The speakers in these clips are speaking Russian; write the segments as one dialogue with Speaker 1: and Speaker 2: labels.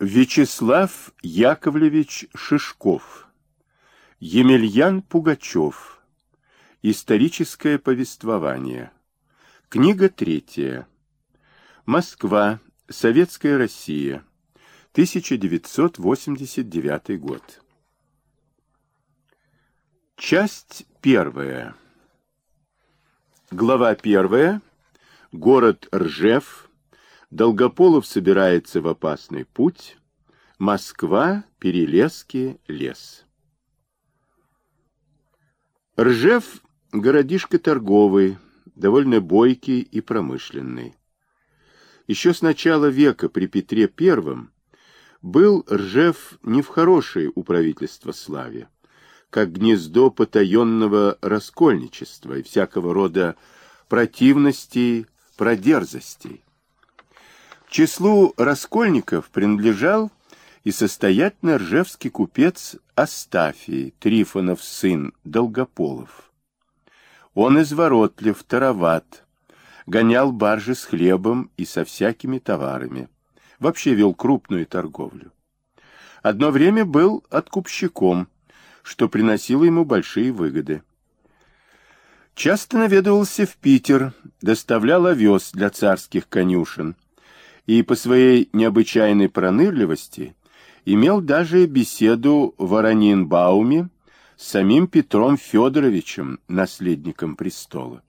Speaker 1: Вячеслав Яковлевич Шишков Емельян Пугачев Историческое повествование Книга третья Москва, Советская Россия. 1989 год Часть первая. Глава первая. Город Ржев Долгополов собирается в опасный путь. Москва, Перелески, лес. Ржев – городишко торговый, довольно бойкий и промышленный. Еще с начала века при Петре I был Ржев не в хорошей у правительства славе, как гнездо потаенного раскольничества и всякого рода противностей, продерзостей числу раскольников принадлежал и состоятельный ржевский купец Астафий, Трифонов сын Долгополов. Он изворотлив, тароват, гонял баржи с хлебом и со всякими товарами, вообще вел крупную торговлю. Одно время был откупщиком, что приносило ему большие выгоды. Часто наведывался в Питер, доставлял овес для царских конюшен, и по своей необычайной пронырливости имел даже беседу в Аранинбауме с самим Петром Федоровичем, наследником престола.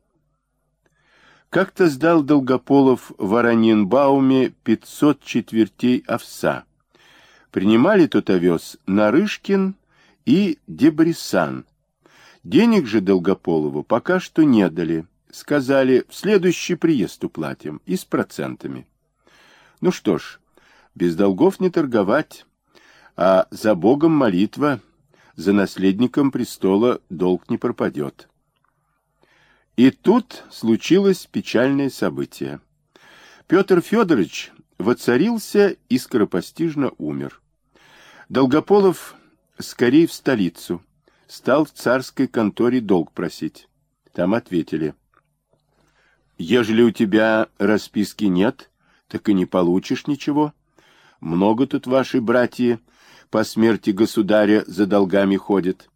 Speaker 1: Как-то сдал Долгополов в Аранинбауме 500 четвертей овса. Принимали тот овес Нарышкин и Дебрисан. Денег же Долгополову пока что не дали. Сказали, в следующий приезд уплатим и с процентами. Ну что ж, без долгов не торговать, а за Богом молитва, за наследником престола долг не пропадет. И тут случилось печальное событие. Петр Федорович воцарился и скоропостижно умер. Долгополов скорее в столицу, стал в царской конторе долг просить. Там ответили. Ежели у тебя расписки нет, так и не получишь ничего. Много тут ваши братья по смерти государя за долгами ходят.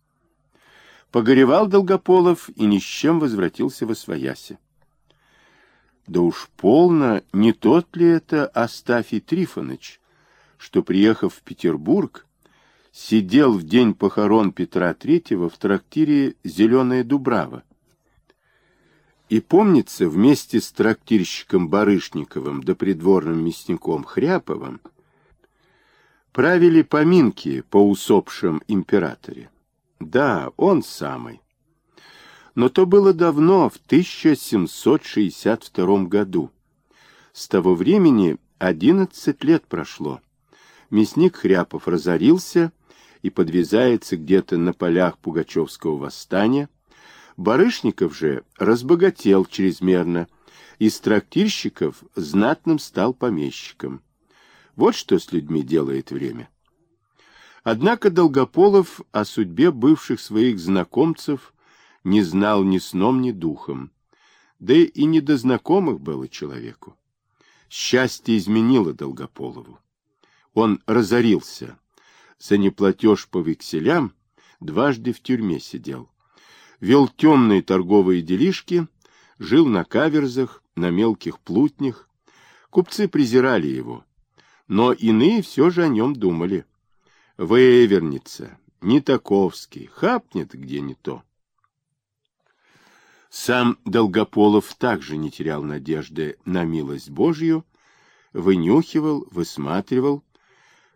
Speaker 1: Погоревал Долгополов и ни с чем возвратился во свояси. Да уж полно, не тот ли это Астафий Трифонович, что, приехав в Петербург, сидел в день похорон Петра Третьего в трактире «Зеленая Дубрава», и помнится, вместе с трактирщиком Барышниковым да придворным мясником Хряповым правили поминки по усопшем императоре. Да, он самый. Но то было давно, в 1762 году. С того времени 11 лет прошло. Мясник Хряпов разорился и подвязается где-то на полях Пугачевского восстания, Барышников же разбогател чрезмерно, из трактирщиков знатным стал помещиком. Вот что с людьми делает время. Однако Долгополов о судьбе бывших своих знакомцев не знал ни сном, ни духом. Да и не до знакомых было человеку. Счастье изменило Долгополову. Он разорился. За неплатеж по векселям дважды в тюрьме сидел вел темные торговые делишки, жил на каверзах, на мелких плутнях. Купцы презирали его, но иные все же о нем думали. Вывернется, не таковский, хапнет где не то. Сам Долгополов также не терял надежды на милость Божью, вынюхивал, высматривал,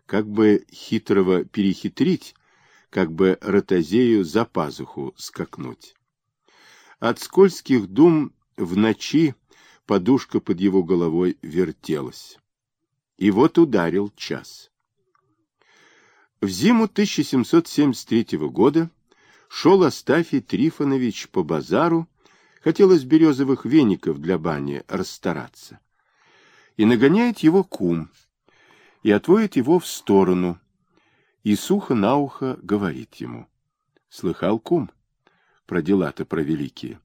Speaker 1: как бы хитрого перехитрить, как бы ротозею за пазуху скакнуть. От скользких дум в ночи подушка под его головой вертелась. И вот ударил час. В зиму 1773 года шел Астафий Трифонович по базару, хотел из березовых веников для бани расстараться. И нагоняет его кум, и отводит его в сторону, и сухо на ухо говорит ему. Слыхал, кум, про дела-то про великие.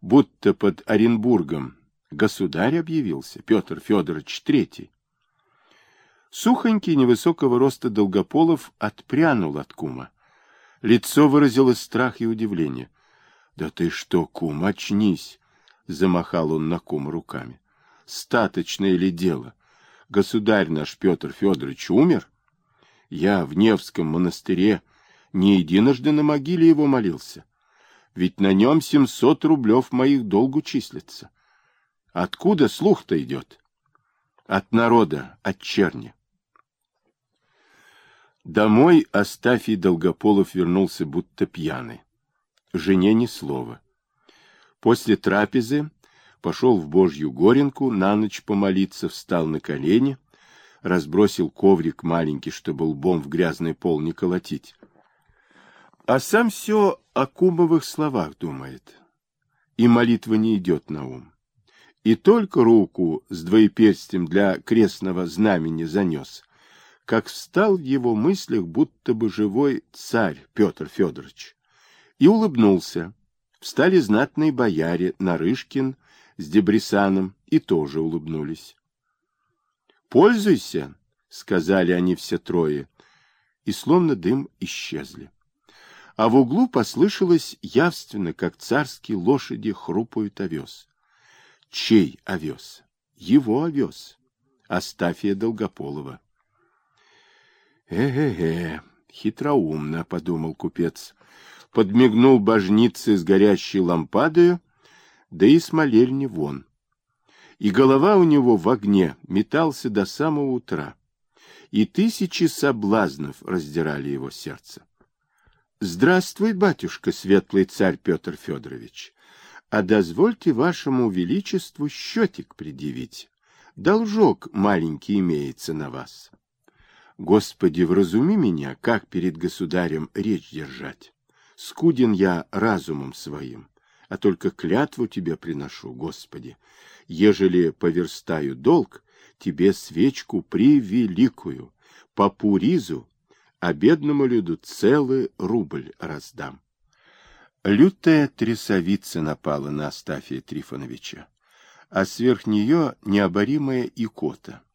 Speaker 1: Будто под Оренбургом государь объявился, Петр Федорович Третий. Сухонький невысокого роста Долгополов отпрянул от кума. Лицо выразило страх и удивление. — Да ты что, кум, очнись! — замахал он на кум руками. — Статочное ли дело? Государь наш Петр Федорович умер? Я в Невском монастыре не единожды на могиле его молился. Ведь на нем семьсот рублев моих долгу числится. Откуда слух-то идет? От народа, от черни. Домой Астафий Долгополов вернулся будто пьяный. Жене ни слова. После трапезы пошел в Божью горенку, на ночь помолиться, встал на колени, разбросил коврик маленький, чтобы лбом в грязный пол не колотить. А сам все о кумовых словах думает, и молитва не идет на ум. И только руку с двоеперстием для крестного знамени занес, как встал в его мыслях будто бы живой царь Петр Федорович. И улыбнулся. Встали знатные бояре Нарышкин с Дебрисаном и тоже улыбнулись. «Пользуйся!» — сказали они все трое, и словно дым исчезли. А в углу послышалось явственно, как царские лошади хрупают овес. Чей овес? Его овес. Астафия Долгополова. «Э-э-э, хитроумно», — подумал купец. Подмигнул божнице с горящей лампадою, да и с молельни вон. И голова у него в огне метался до самого утра, и тысячи соблазнов раздирали его сердце. «Здравствуй, батюшка, светлый царь Петр Федорович, а дозвольте вашему величеству счетик предъявить. Должок маленький имеется на вас». Господи, вразуми меня, как перед государем речь держать. Скуден я разумом своим, а только клятву тебе приношу, Господи. Ежели поверстаю долг, тебе свечку превеликую, по пуризу, а бедному люду целый рубль раздам. Лютая трясовица напала на Астафия Трифоновича, а сверх нее необоримая икота —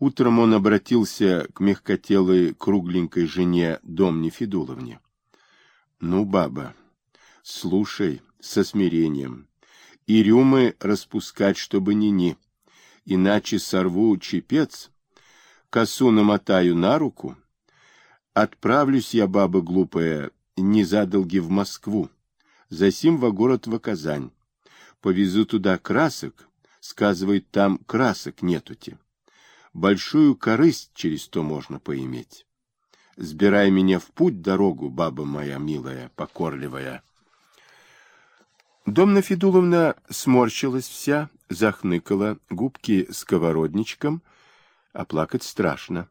Speaker 1: Утром он обратился к мягкотелой кругленькой жене Домне Федуловне. — Ну, баба, слушай со смирением. И рюмы распускать, чтобы ни-ни. Иначе сорву чепец, косу намотаю на руку. Отправлюсь я, баба глупая, не задолги в Москву, засим во город в Казань. Повезу туда красок, сказывает, там красок нетути большую корысть через то можно поиметь. Сбирай меня в путь дорогу, баба моя милая, покорливая. Домна Федуловна сморщилась вся, захныкала, губки сковородничком, а плакать страшно.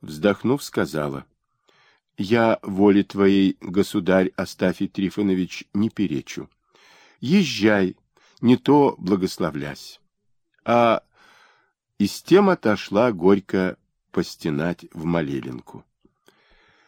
Speaker 1: Вздохнув, сказала, — Я воле твоей, государь Астафий Трифонович, не перечу. Езжай, не то благословлясь. А и с тем отошла горько постенать в молелинку.